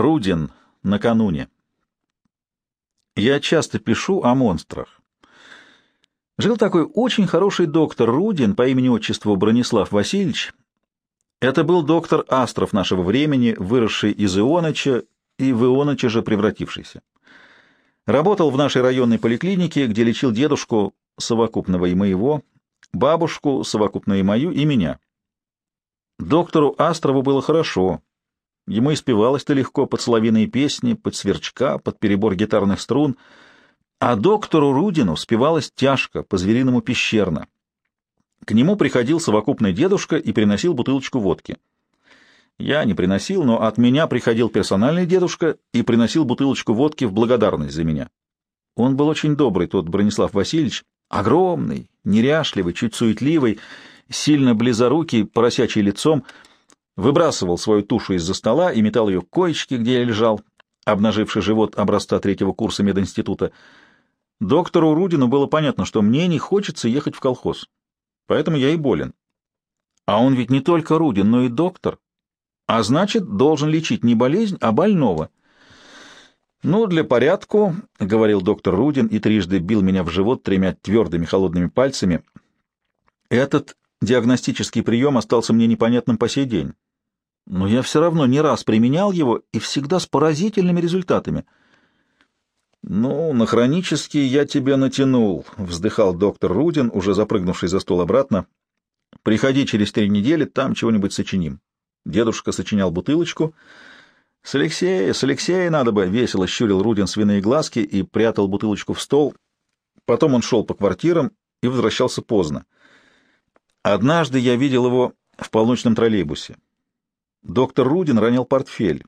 Рудин накануне. Я часто пишу о монстрах. Жил такой очень хороший доктор Рудин по имени-отчеству Бронислав Васильевич. Это был доктор Астров нашего времени, выросший из Ионыча и в Ионыча же превратившийся. Работал в нашей районной поликлинике, где лечил дедушку, совокупного и моего, бабушку, совокупно и мою, и меня. Доктору Астрову было хорошо. Ему испевалось-то легко под соловиные песни, под сверчка, под перебор гитарных струн, а доктору Рудину спевалось тяжко, по-звериному пещерно. К нему приходил совокупный дедушка и приносил бутылочку водки. Я не приносил, но от меня приходил персональный дедушка и приносил бутылочку водки в благодарность за меня. Он был очень добрый, тот Бронислав Васильевич, огромный, неряшливый, чуть суетливый, сильно близорукий, поросячий лицом, выбрасывал свою тушу из-за стола и метал ее к коечке, где я лежал, обнаживший живот образца третьего курса мединститута. Доктору Рудину было понятно, что мне не хочется ехать в колхоз, поэтому я и болен. А он ведь не только Рудин, но и доктор, а значит, должен лечить не болезнь, а больного. «Ну, для порядку», — говорил доктор Рудин и трижды бил меня в живот тремя твердыми холодными пальцами. «Этот диагностический прием остался мне непонятным по сей день. Но я все равно не раз применял его и всегда с поразительными результатами». «Ну, на хронический я тебя натянул», — вздыхал доктор Рудин, уже запрыгнувший за стол обратно. «Приходи через три недели, там чего-нибудь сочиним». Дедушка сочинял бутылочку — с Алексея, с Алексея надо бы, — весело щурил Рудин свиные глазки и прятал бутылочку в стол. Потом он шел по квартирам и возвращался поздно. Однажды я видел его в полночном троллейбусе. Доктор Рудин ронял портфель.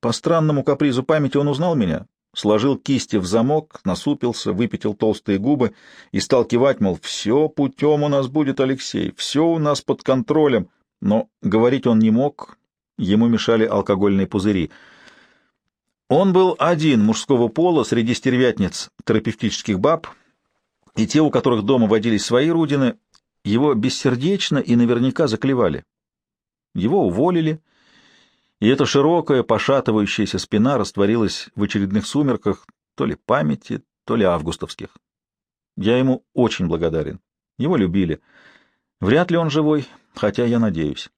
По странному капризу памяти он узнал меня, сложил кисти в замок, насупился, выпятил толстые губы и стал кивать, мол, все путем у нас будет, Алексей, все у нас под контролем. Но говорить он не мог, ему мешали алкогольные пузыри. Он был один мужского пола среди стервятниц терапевтических баб, и те, у которых дома водились свои рудины, его бессердечно и наверняка заклевали. Его уволили, и эта широкая, пошатывающаяся спина растворилась в очередных сумерках то ли памяти, то ли августовских. Я ему очень благодарен. Его любили. Вряд ли он живой, хотя я надеюсь.